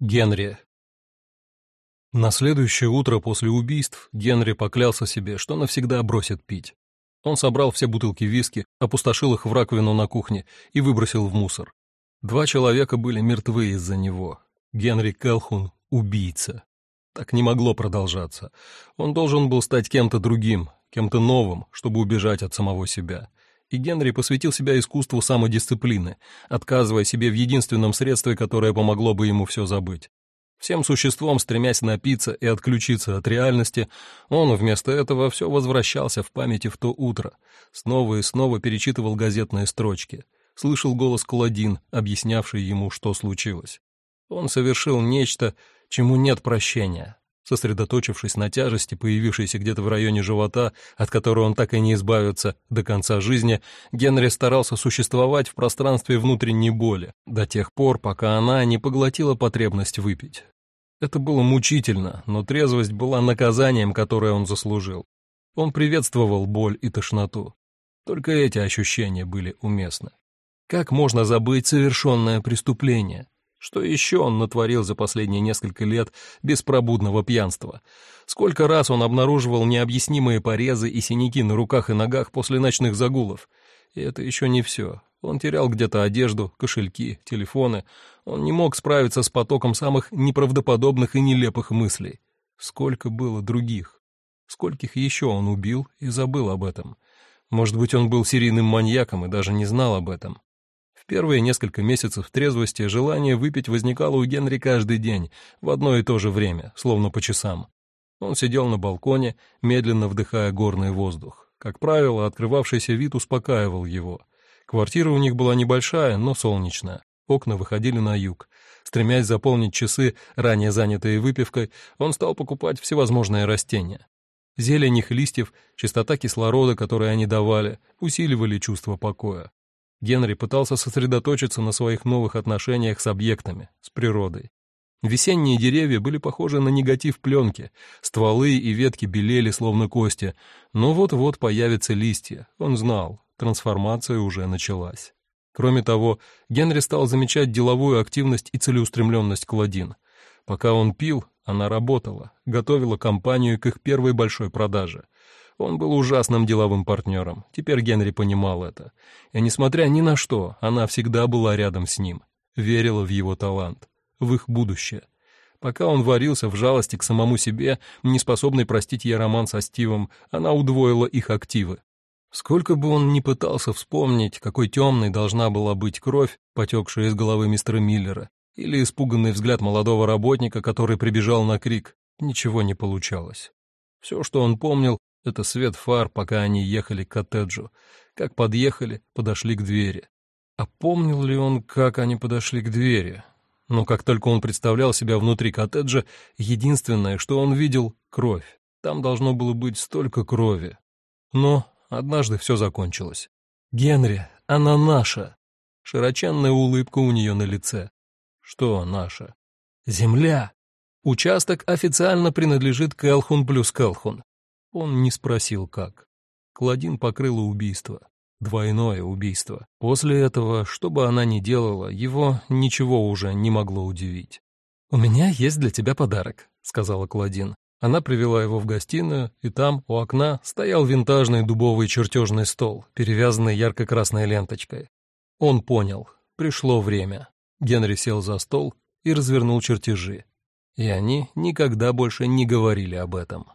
Генри. На следующее утро после убийств Генри поклялся себе, что навсегда бросит пить. Он собрал все бутылки виски, опустошил их в раковину на кухне и выбросил в мусор. Два человека были мертвы из-за него. Генри Келхун — убийца. Так не могло продолжаться. Он должен был стать кем-то другим, кем-то новым, чтобы убежать от самого себя и Генри посвятил себя искусству самодисциплины, отказывая себе в единственном средстве, которое помогло бы ему все забыть. Всем существом, стремясь напиться и отключиться от реальности, он вместо этого все возвращался в памяти в то утро, снова и снова перечитывал газетные строчки, слышал голос Кладин, объяснявший ему, что случилось. Он совершил нечто, чему нет прощения, Сосредоточившись на тяжести, появившейся где-то в районе живота, от которой он так и не избавится до конца жизни, Генри старался существовать в пространстве внутренней боли, до тех пор, пока она не поглотила потребность выпить. Это было мучительно, но трезвость была наказанием, которое он заслужил. Он приветствовал боль и тошноту. Только эти ощущения были уместны. Как можно забыть совершенное преступление? Что еще он натворил за последние несколько лет беспробудного пьянства? Сколько раз он обнаруживал необъяснимые порезы и синяки на руках и ногах после ночных загулов? И это еще не все. Он терял где-то одежду, кошельки, телефоны. Он не мог справиться с потоком самых неправдоподобных и нелепых мыслей. Сколько было других? Скольких еще он убил и забыл об этом? Может быть, он был серийным маньяком и даже не знал об этом первые несколько месяцев трезвости желание выпить возникало у Генри каждый день, в одно и то же время, словно по часам. Он сидел на балконе, медленно вдыхая горный воздух. Как правило, открывавшийся вид успокаивал его. Квартира у них была небольшая, но солнечная. Окна выходили на юг. Стремясь заполнить часы, ранее занятые выпивкой, он стал покупать всевозможные растения. Зелень их листьев, чистота кислорода, который они давали, усиливали чувство покоя. Генри пытался сосредоточиться на своих новых отношениях с объектами, с природой. Весенние деревья были похожи на негатив пленки, стволы и ветки белели, словно кости, но вот-вот появятся листья, он знал, трансформация уже началась. Кроме того, Генри стал замечать деловую активность и целеустремленность Кладин. Пока он пил, она работала, готовила компанию к их первой большой продаже — он был ужасным деловым партнером, теперь Генри понимал это. И несмотря ни на что, она всегда была рядом с ним, верила в его талант, в их будущее. Пока он варился в жалости к самому себе, не способный простить ей роман со Стивом, она удвоила их активы. Сколько бы он ни пытался вспомнить, какой темной должна была быть кровь, потекшая из головы мистера Миллера, или испуганный взгляд молодого работника, который прибежал на крик, ничего не получалось. Все, что он помнил, это свет фар, пока они ехали к коттеджу. Как подъехали, подошли к двери. А помнил ли он, как они подошли к двери? Но как только он представлял себя внутри коттеджа, единственное, что он видел — кровь. Там должно было быть столько крови. Но однажды все закончилось. «Генри, она наша!» Широченная улыбка у нее на лице. «Что наша?» «Земля!» Участок официально принадлежит Келхун плюс Келхун. Он не спросил, как. Кладин покрыла убийство. Двойное убийство. После этого, что бы она ни делала, его ничего уже не могло удивить. «У меня есть для тебя подарок», — сказала Кладин. Она привела его в гостиную, и там, у окна, стоял винтажный дубовый чертежный стол, перевязанный ярко-красной ленточкой. Он понял. Пришло время. Генри сел за стол и развернул чертежи. И они никогда больше не говорили об этом.